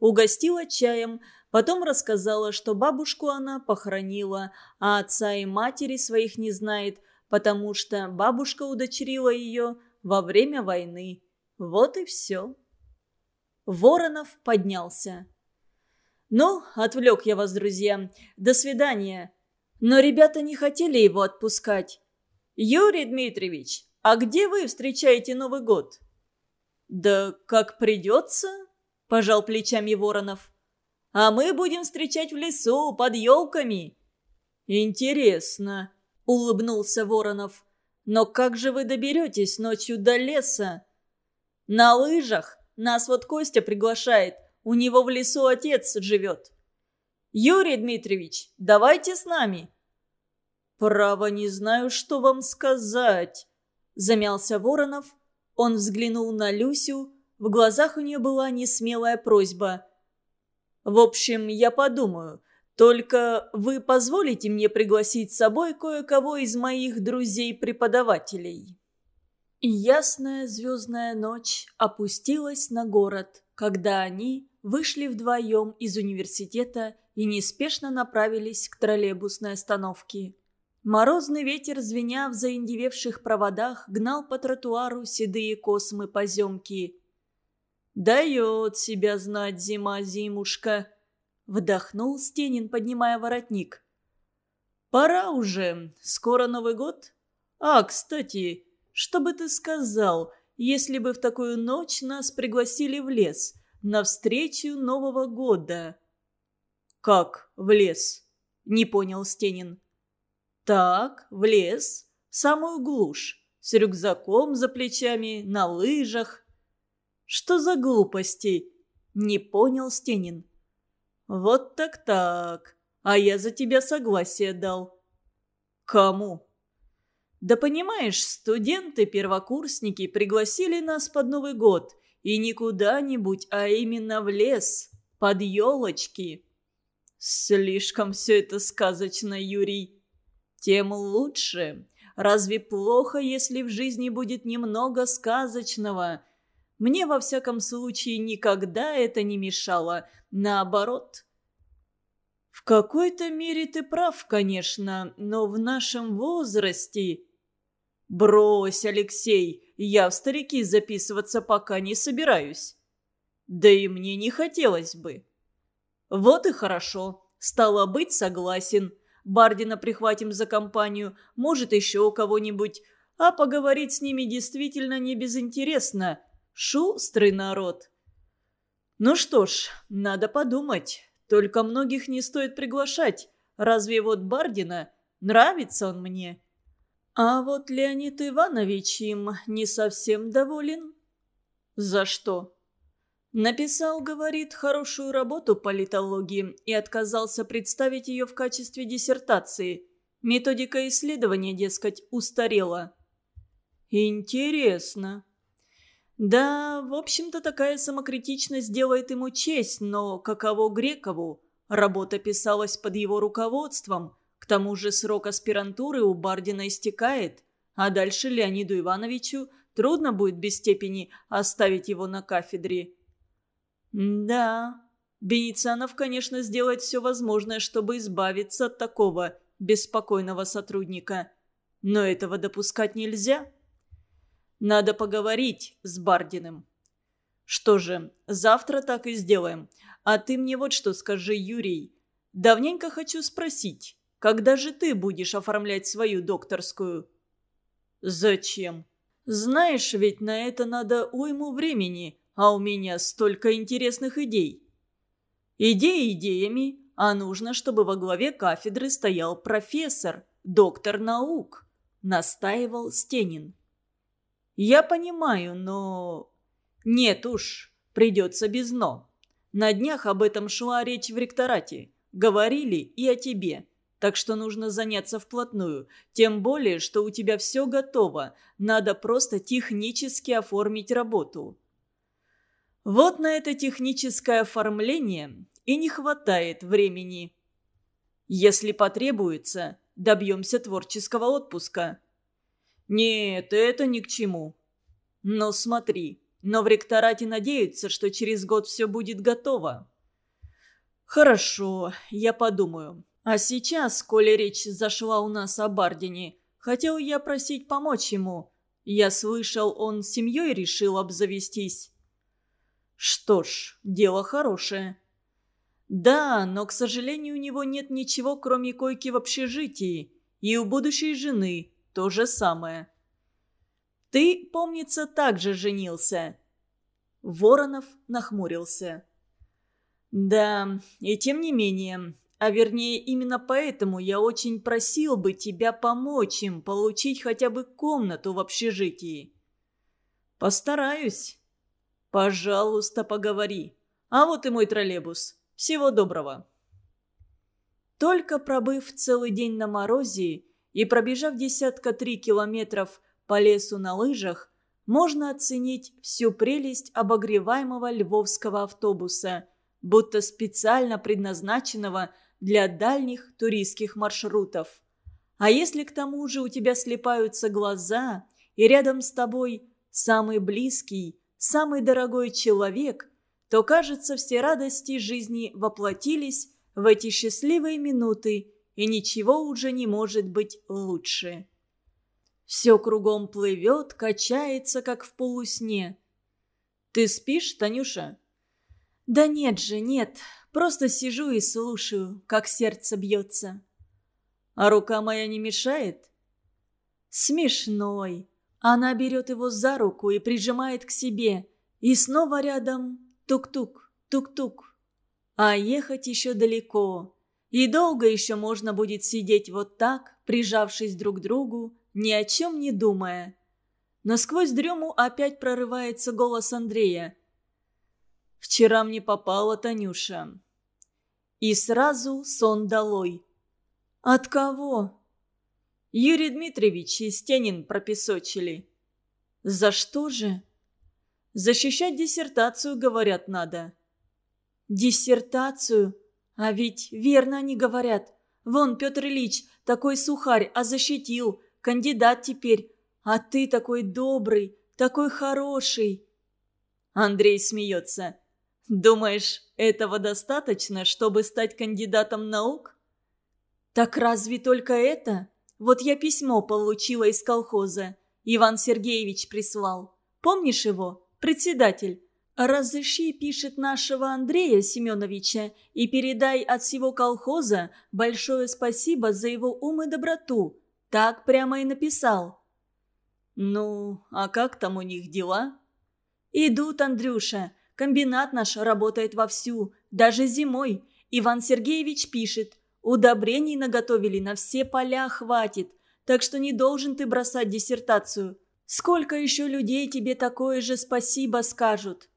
Угостила чаем, потом рассказала, что бабушку она похоронила, а отца и матери своих не знает, потому что бабушка удочерила ее во время войны. Вот и все. Воронов поднялся. «Ну, отвлек я вас, друзья. До свидания». Но ребята не хотели его отпускать. «Юрий Дмитриевич, а где вы встречаете Новый год?» «Да как придется», пожал плечами Воронов. «А мы будем встречать в лесу, под елками». «Интересно», — улыбнулся Воронов. «Но как же вы доберетесь ночью до леса?» «На лыжах. Нас вот Костя приглашает. У него в лесу отец живет». «Юрий Дмитриевич, давайте с нами». «Право не знаю, что вам сказать», — замялся Воронов. Он взглянул на Люсю, в глазах у нее была несмелая просьба. «В общем, я подумаю. Только вы позволите мне пригласить с собой кое-кого из моих друзей-преподавателей?» Ясная звездная ночь опустилась на город, когда они вышли вдвоем из университета и неспешно направились к троллейбусной остановке. Морозный ветер, звеня в заиндевевших проводах, гнал по тротуару седые космы поземки. «Дает себя знать зима-зимушка», — вдохнул Стенин, поднимая воротник. «Пора уже, скоро Новый год. А, кстати, что бы ты сказал, если бы в такую ночь нас пригласили в лес, на встречу Нового года?» «Как в лес?» — не понял Стенин. «Так, в лес, в самую глушь, с рюкзаком за плечами, на лыжах». Что за глупости?» Не понял Стенин. «Вот так-так. А я за тебя согласие дал». «Кому?» «Да понимаешь, студенты-первокурсники пригласили нас под Новый год. И не куда-нибудь, а именно в лес, под елочки». «Слишком все это сказочно, Юрий». «Тем лучше. Разве плохо, если в жизни будет немного сказочного?» Мне, во всяком случае, никогда это не мешало. Наоборот. В какой-то мере ты прав, конечно, но в нашем возрасте... «Брось, Алексей, я в старики записываться пока не собираюсь». «Да и мне не хотелось бы». «Вот и хорошо. Стало быть, согласен. Бардина прихватим за компанию, может, еще у кого-нибудь. А поговорить с ними действительно не безинтересно. Шустрый народ». «Ну что ж, надо подумать. Только многих не стоит приглашать. Разве вот Бардина? Нравится он мне». А вот Леонид Иванович им не совсем доволен. За что? Написал, говорит, хорошую работу по литологии и отказался представить ее в качестве диссертации. Методика исследования, дескать, устарела. Интересно. Да, в общем-то, такая самокритичность делает ему честь, но каково Грекову? Работа писалась под его руководством – к тому же срок аспирантуры у Бардина истекает, а дальше Леониду Ивановичу трудно будет без степени оставить его на кафедре. Да, Беницанов, конечно, сделает все возможное, чтобы избавиться от такого беспокойного сотрудника. Но этого допускать нельзя. Надо поговорить с Бардиным. Что же, завтра так и сделаем. А ты мне вот что скажи, Юрий. Давненько хочу спросить. Когда же ты будешь оформлять свою докторскую?» «Зачем? Знаешь, ведь на это надо уйму времени, а у меня столько интересных идей». «Идеи идеями, а нужно, чтобы во главе кафедры стоял профессор, доктор наук», — настаивал Стенин. «Я понимаю, но...» «Нет уж, придется без «но». На днях об этом шла речь в ректорате. Говорили и о тебе. Так что нужно заняться вплотную. Тем более, что у тебя все готово. Надо просто технически оформить работу. Вот на это техническое оформление и не хватает времени. Если потребуется, добьемся творческого отпуска. Нет, это ни к чему. Но смотри, но в ректорате надеются, что через год все будет готово. Хорошо, я подумаю. А сейчас, коли речь зашла у нас о Бардине, хотел я просить помочь ему. Я слышал, он с семьей решил обзавестись. Что ж, дело хорошее. Да, но, к сожалению, у него нет ничего, кроме койки в общежитии. И у будущей жены то же самое. Ты, помнится, также женился. Воронов нахмурился. Да, и тем не менее, а вернее, именно поэтому я очень просил бы тебя помочь им получить хотя бы комнату в общежитии. Постараюсь. Пожалуйста, поговори. А вот и мой троллейбус. Всего доброго. Только пробыв целый день на морозе и пробежав десятка три километров по лесу на лыжах, можно оценить всю прелесть обогреваемого львовского автобуса, будто специально предназначенного для дальних туристских маршрутов. А если к тому же у тебя слепаются глаза, и рядом с тобой самый близкий, самый дорогой человек, то, кажется, все радости жизни воплотились в эти счастливые минуты, и ничего уже не может быть лучше. Все кругом плывет, качается, как в полусне. «Ты спишь, Танюша?» «Да нет же, нет. Просто сижу и слушаю, как сердце бьется. А рука моя не мешает? Смешной. Она берет его за руку и прижимает к себе. И снова рядом тук-тук, тук-тук. А ехать еще далеко. И долго еще можно будет сидеть вот так, прижавшись друг к другу, ни о чем не думая. Но сквозь дрему опять прорывается голос Андрея. Вчера мне попала Танюша. И сразу сон долой. От кого? Юрий Дмитриевич и Стенин пропесочили. За что же? Защищать диссертацию, говорят, надо. Диссертацию? А ведь верно они говорят. Вон, Петр Ильич, такой сухарь, а защитил. Кандидат теперь. А ты такой добрый, такой хороший. Андрей смеется. Думаешь, этого достаточно, чтобы стать кандидатом наук? Так разве только это? Вот я письмо получила из колхоза. Иван Сергеевич прислал. Помнишь его? Председатель. «Разыщи, пишет нашего Андрея Семеновича, и передай от всего колхоза большое спасибо за его ум и доброту». Так прямо и написал. «Ну, а как там у них дела?» «Идут, Андрюша. Комбинат наш работает вовсю, даже зимой. Иван Сергеевич пишет. Удобрений наготовили на все поля хватит, так что не должен ты бросать диссертацию. Сколько еще людей тебе такое же спасибо скажут?»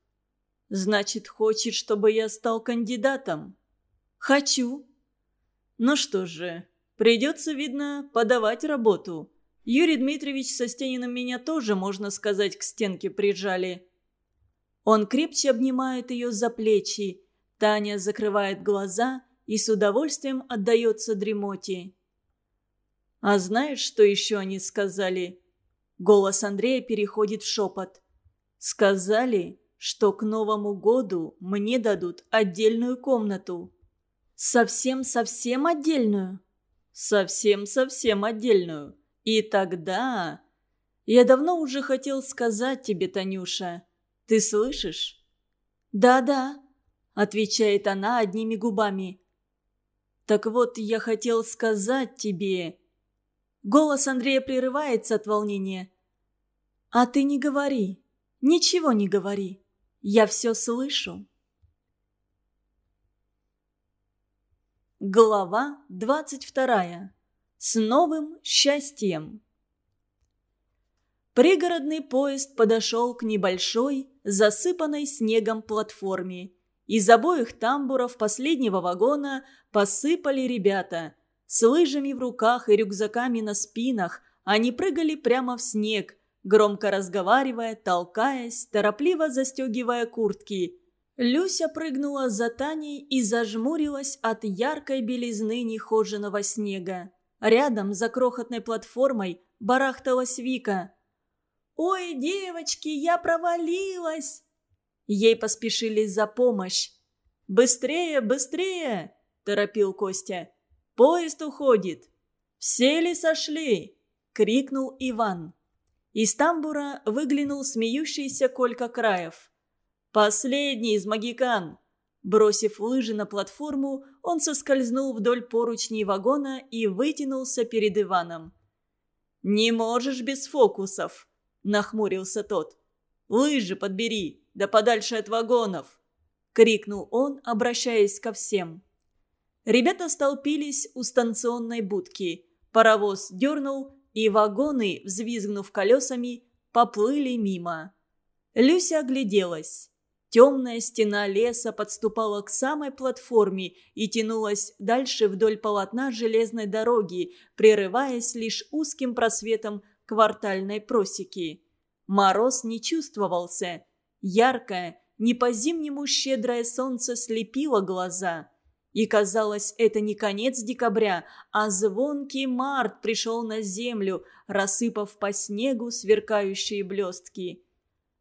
«Значит, хочет, чтобы я стал кандидатом?» «Хочу». «Ну что же, придется, видно, подавать работу. Юрий Дмитриевич со Стениным меня тоже, можно сказать, к стенке прижали». Он крепче обнимает ее за плечи. Таня закрывает глаза и с удовольствием отдается дремоте. «А знаешь, что еще они сказали?» Голос Андрея переходит в шепот. «Сказали, что к Новому году мне дадут отдельную комнату». «Совсем-совсем отдельную?» «Совсем-совсем отдельную. И тогда...» «Я давно уже хотел сказать тебе, Танюша. Ты слышишь?» «Да-да», — отвечает она одними губами. «Так вот, я хотел сказать тебе...» Голос Андрея прерывается от волнения. «А ты не говори, ничего не говори. Я все слышу». Глава двадцать вторая. С новым счастьем. Пригородный поезд подошел к небольшой, засыпанной снегом платформе. Из обоих тамбуров последнего вагона посыпали ребята. С лыжами в руках и рюкзаками на спинах они прыгали прямо в снег, громко разговаривая, толкаясь, торопливо застегивая куртки. Люся прыгнула за Таней и зажмурилась от яркой белизны нехоженного снега. Рядом, за крохотной платформой, барахталась Вика – «Ой, девочки, я провалилась!» Ей поспешили за помощь. «Быстрее, быстрее!» – торопил Костя. «Поезд уходит!» «Все ли сошли?» – крикнул Иван. Из тамбура выглянул смеющийся Колька Краев. «Последний из магикан!» Бросив лыжи на платформу, он соскользнул вдоль поручней вагона и вытянулся перед Иваном. «Не можешь без фокусов!» – нахмурился тот. «Лыжи подбери, да подальше от вагонов!» – крикнул он, обращаясь ко всем. Ребята столпились у станционной будки. Паровоз дернул, и вагоны, взвизгнув колесами, поплыли мимо. Люся огляделась. Темная стена леса подступала к самой платформе и тянулась дальше вдоль полотна железной дороги, прерываясь лишь узким просветом квартальной просеки. Мороз не чувствовался. Яркое, не по-зимнему щедрое солнце слепило глаза. И казалось, это не конец декабря, а звонкий март пришел на землю, рассыпав по снегу сверкающие блестки.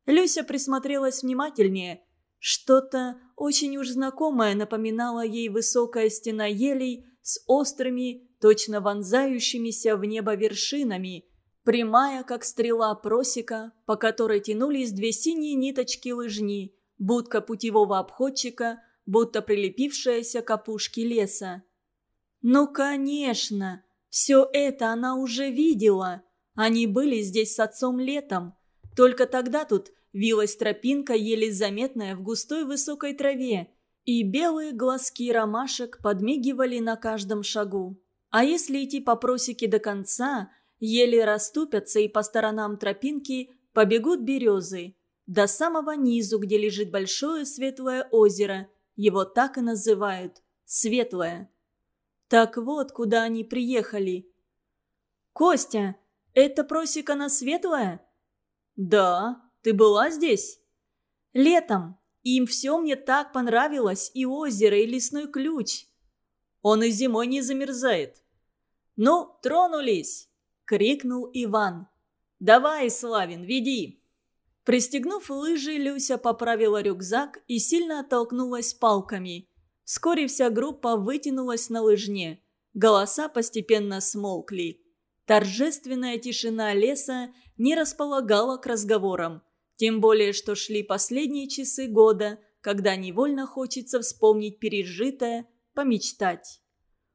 Люся присмотрелась внимательнее. Что-то очень уж знакомое напоминало ей высокая стена елей с острыми, точно вонзающимися в небо вершинами – Прямая, как стрела просека, по которой тянулись две синие ниточки лыжни, будка путевого обходчика, будто прилепившаяся к опушке леса. Ну, конечно, все это она уже видела. Они были здесь с отцом летом. Только тогда тут вилась тропинка, еле заметная в густой высокой траве, и белые глазки ромашек подмигивали на каждом шагу. А если идти по просеке до конца – Еле расступятся, и по сторонам тропинки побегут березы. До самого низу, где лежит большое светлое озеро. Его так и называют – Светлое. Так вот, куда они приехали. «Костя, это просека на Светлое?» «Да, ты была здесь?» «Летом. Им все мне так понравилось, и озеро, и лесной ключ». «Он и зимой не замерзает». «Ну, тронулись!» – крикнул Иван. «Давай, Славин, веди!» Пристегнув лыжи, Люся поправила рюкзак и сильно оттолкнулась палками. Вскоре вся группа вытянулась на лыжне. Голоса постепенно смолкли. Торжественная тишина леса не располагала к разговорам. Тем более, что шли последние часы года, когда невольно хочется вспомнить пережитое, помечтать.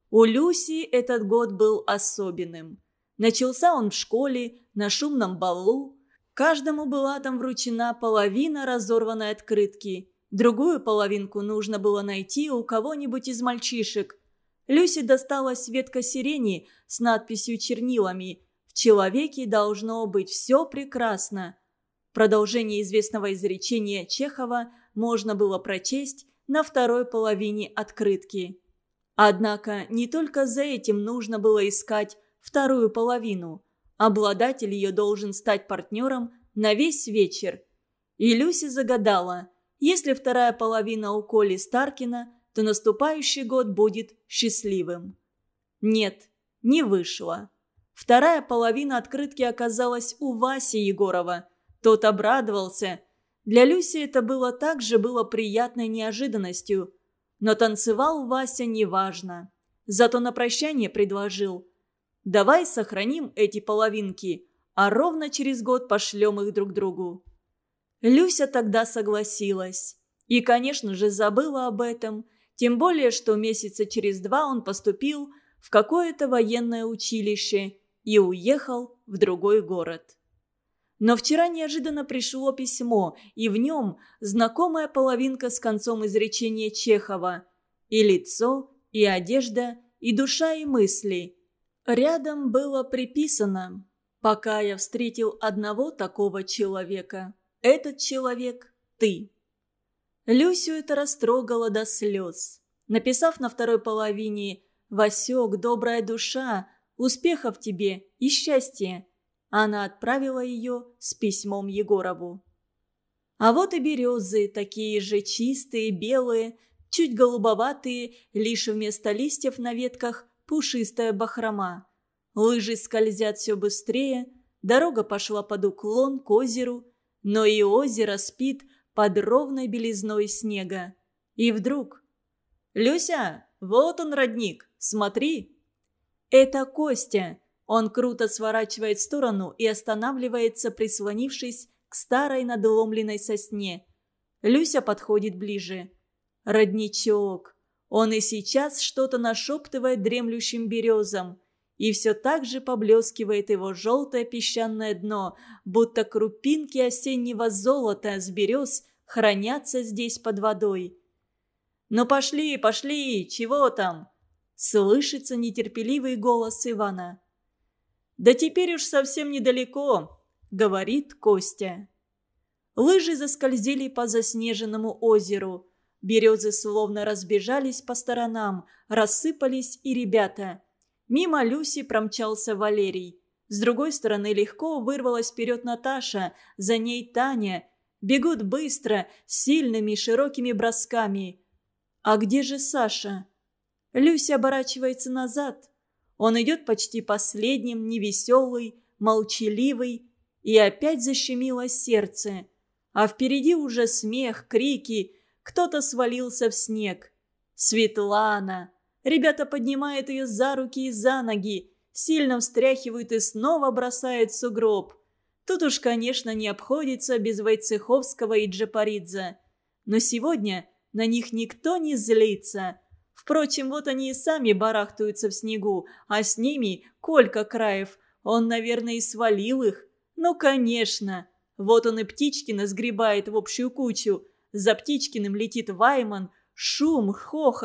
У Люси этот год был особенным. Начался он в школе, на шумном балу. Каждому была там вручена половина разорванной открытки. Другую половинку нужно было найти у кого-нибудь из мальчишек. Люси досталась ветка сирени с надписью чернилами «В человеке должно быть все прекрасно». Продолжение известного изречения Чехова можно было прочесть на второй половине открытки. Однако не только за этим нужно было искать вторую половину. Обладатель ее должен стать партнером на весь вечер. И Люси загадала, если вторая половина у Коли Старкина, то наступающий год будет счастливым. Нет, не вышло. Вторая половина открытки оказалась у Васи Егорова. Тот обрадовался. Для Люси это было также было приятной неожиданностью. Но танцевал Вася неважно. Зато на прощание предложил. «Давай сохраним эти половинки, а ровно через год пошлем их друг другу». Люся тогда согласилась. И, конечно же, забыла об этом, тем более, что месяца через два он поступил в какое-то военное училище и уехал в другой город. Но вчера неожиданно пришло письмо, и в нем знакомая половинка с концом изречения Чехова. И лицо, и одежда, и душа, и мысли. Рядом было приписано «Пока я встретил одного такого человека, этот человек – ты». Люсю это растрогало до слез. Написав на второй половине «Васек, добрая душа, успехов тебе и счастья», она отправила ее с письмом Егорову. А вот и березы, такие же чистые, белые, чуть голубоватые, лишь вместо листьев на ветках пушистая бахрома. Лыжи скользят все быстрее, дорога пошла под уклон к озеру, но и озеро спит под ровной белизной снега. И вдруг... «Люся, вот он, родник, смотри!» Это Костя, он круто сворачивает в сторону и останавливается, прислонившись к старой надломленной сосне. Люся подходит ближе. Родничок. Он и сейчас что-то нашептывает дремлющим березам. И все так же поблескивает его желтое песчаное дно, будто крупинки осеннего золота с берез хранятся здесь под водой. «Ну пошли, пошли, чего там?» Слышится нетерпеливый голос Ивана. «Да теперь уж совсем недалеко», — говорит Костя. Лыжи заскользили по заснеженному озеру. Березы словно разбежались по сторонам, рассыпались и ребята. Мимо Люси промчался Валерий. С другой стороны легко вырвалась вперед Наташа, за ней Таня. Бегут быстро, сильными широкими бросками. А где же Саша? Люся оборачивается назад. Он идет почти последним, невеселый, молчаливый, и опять защемило сердце. А впереди уже смех, крики, кто-то свалился в снег. Светлана! Ребята поднимают ее за руки и за ноги, сильно встряхивают и снова бросают сугроб. Тут уж, конечно, не обходится без Войцеховского и Джапаридзе. Но сегодня на них никто не злится. Впрочем, вот они и сами барахтаются в снегу, а с ними Колька Краев. Он, наверное, и свалил их. Ну, конечно. Вот он и Птичкина сгребает в общую кучу. За Птичкиным летит Вайман. Шум, хохот.